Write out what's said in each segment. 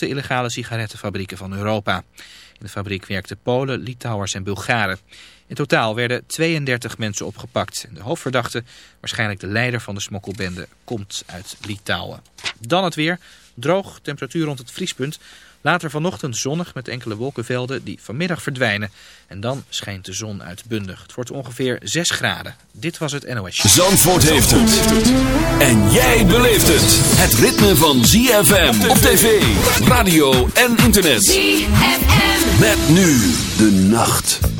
grootste illegale sigarettenfabrieken van Europa. In de fabriek werkten Polen, Litouwers en Bulgaren. In totaal werden 32 mensen opgepakt. De hoofdverdachte, waarschijnlijk de leider van de smokkelbende, komt uit Litouwen. Dan het weer. Droog, temperatuur rond het vriespunt. Later vanochtend zonnig met enkele wolkenvelden die vanmiddag verdwijnen. En dan schijnt de zon uitbundig. Het wordt ongeveer 6 graden. Dit was het NOS. Zandvoort heeft het. En jij beleeft het. Het ritme van ZFM op tv, radio en internet. ZFM. Met nu de nacht.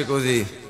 piace così.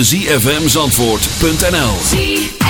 www.zfmzandvoort.nl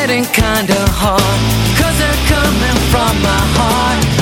getting kinda hard. Cause they're coming from my heart.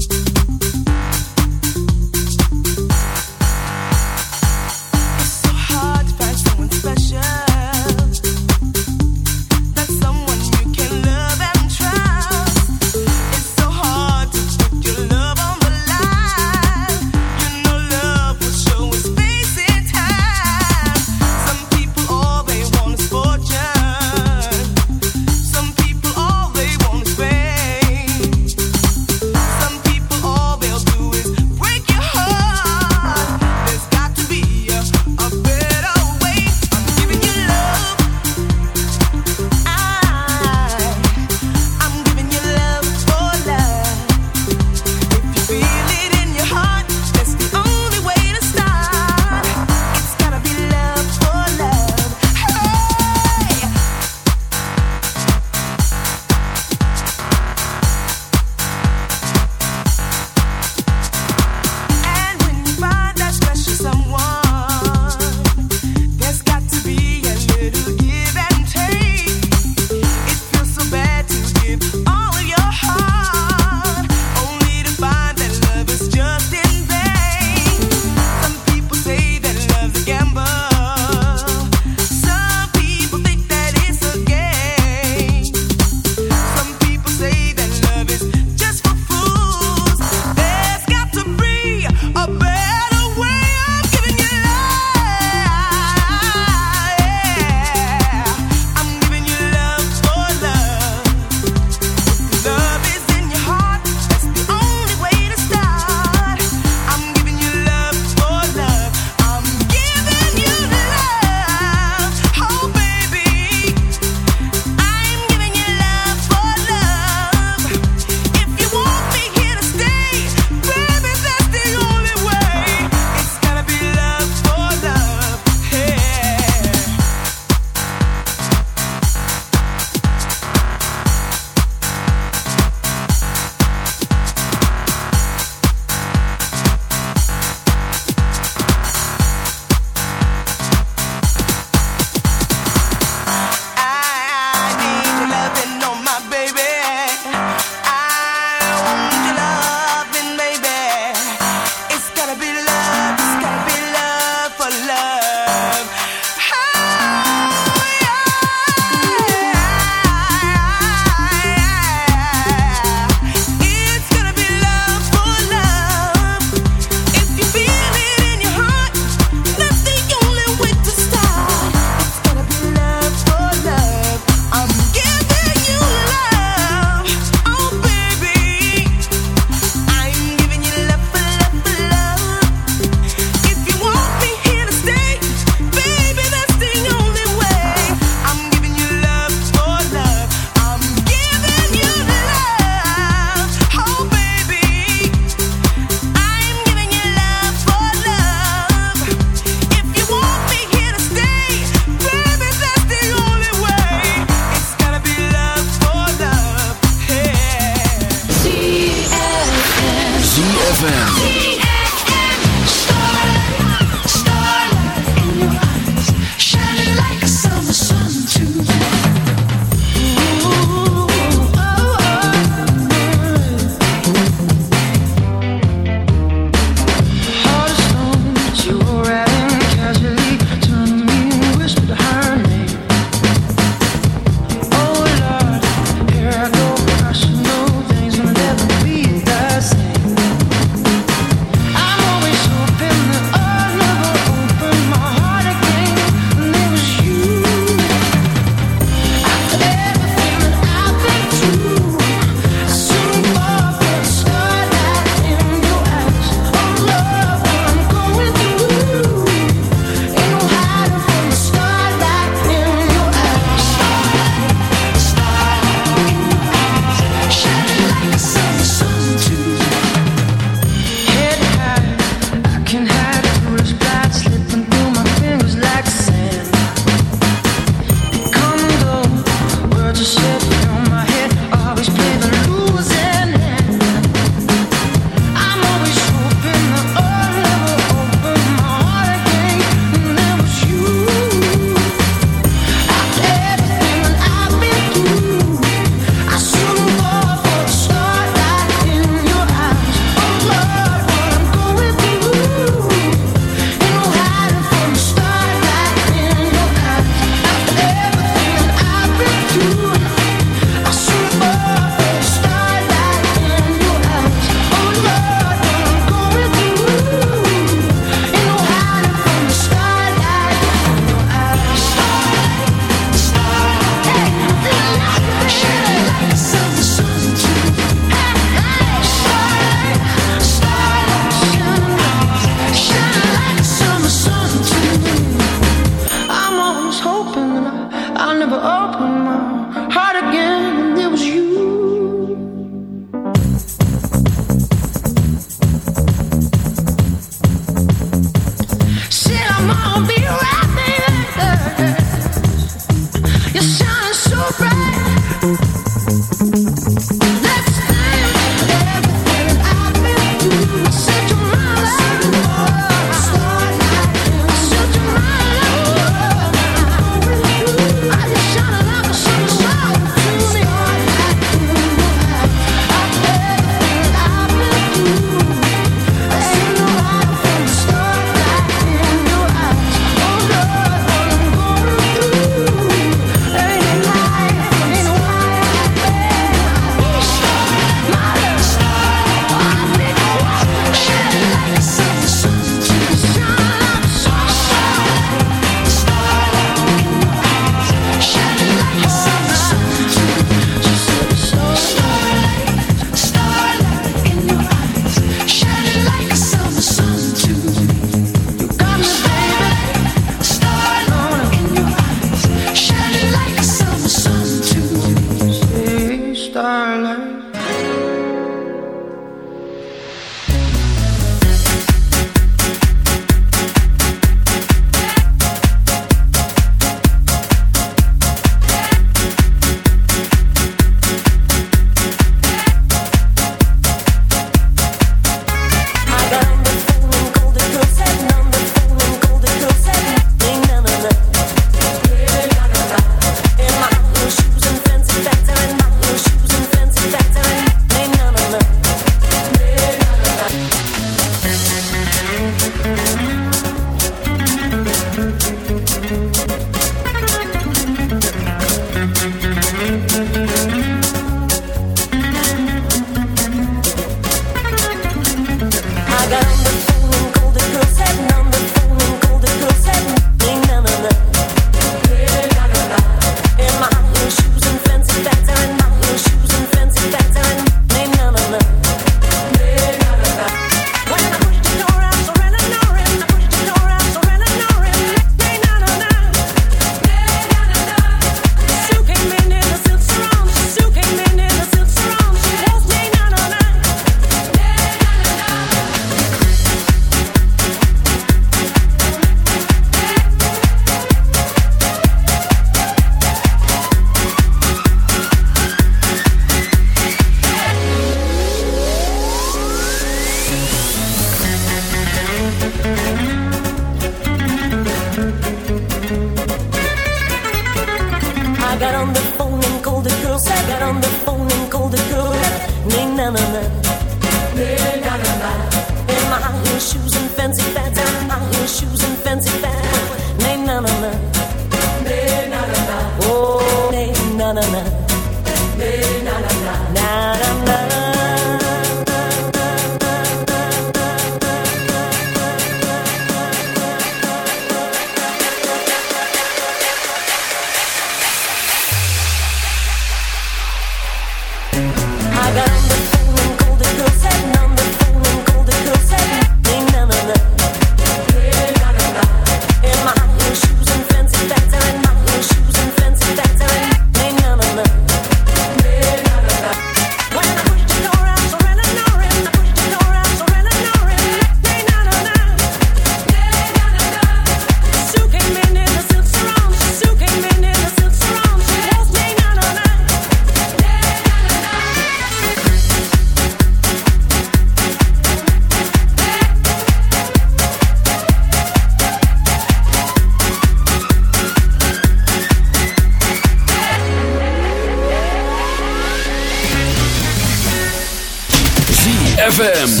ZFM.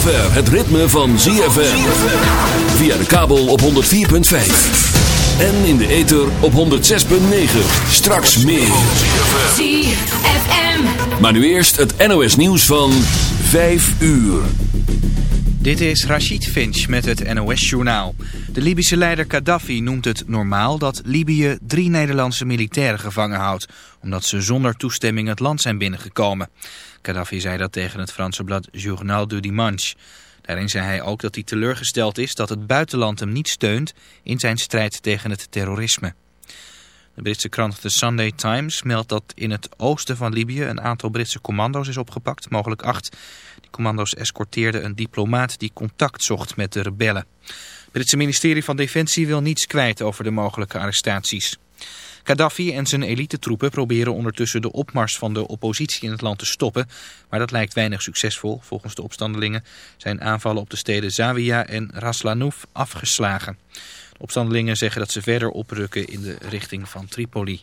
Zover het ritme van ZFM. Via de kabel op 104.5. En in de ether op 106.9. Straks meer. ZFM. Maar nu eerst het NOS nieuws van 5 uur. Dit is Rachid Finch met het NOS-journaal. De Libische leider Gaddafi noemt het normaal dat Libië drie Nederlandse militairen gevangen houdt... omdat ze zonder toestemming het land zijn binnengekomen. Gaddafi zei dat tegen het Franse blad Journal du Dimanche. Daarin zei hij ook dat hij teleurgesteld is dat het buitenland hem niet steunt... in zijn strijd tegen het terrorisme. De Britse krant The Sunday Times meldt dat in het oosten van Libië een aantal Britse commando's is opgepakt, mogelijk acht. Die commando's escorteerden een diplomaat die contact zocht met de rebellen. Het Britse ministerie van Defensie wil niets kwijt over de mogelijke arrestaties. Gaddafi en zijn elitetroepen proberen ondertussen de opmars van de oppositie in het land te stoppen, maar dat lijkt weinig succesvol. Volgens de opstandelingen zijn aanvallen op de steden Zawiya en Raslanouf afgeslagen. De opstandelingen zeggen dat ze verder oprukken in de richting van Tripoli.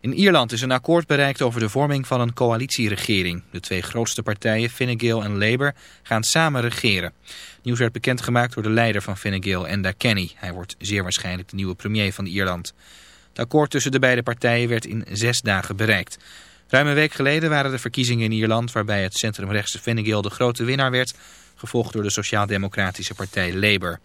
In Ierland is een akkoord bereikt over de vorming van een coalitieregering. De twee grootste partijen, Fine Gael en Labour, gaan samen regeren. Nieuws werd bekendgemaakt door de leider van Fine Gael, Enda Kenny. Hij wordt zeer waarschijnlijk de nieuwe premier van Ierland. Het akkoord tussen de beide partijen werd in zes dagen bereikt. Ruim een week geleden waren de verkiezingen in Ierland... waarbij het centrumrechtse Fine de grote winnaar werd... gevolgd door de sociaal-democratische partij Labour.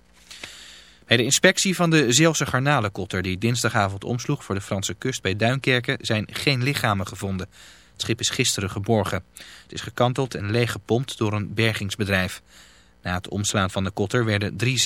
Bij de inspectie van de Zeelse garnalenkotter die dinsdagavond omsloeg voor de Franse kust bij Duinkerken zijn geen lichamen gevonden. Het schip is gisteren geborgen. Het is gekanteld en leeggepompt door een bergingsbedrijf. Na het omslaan van de kotter werden drie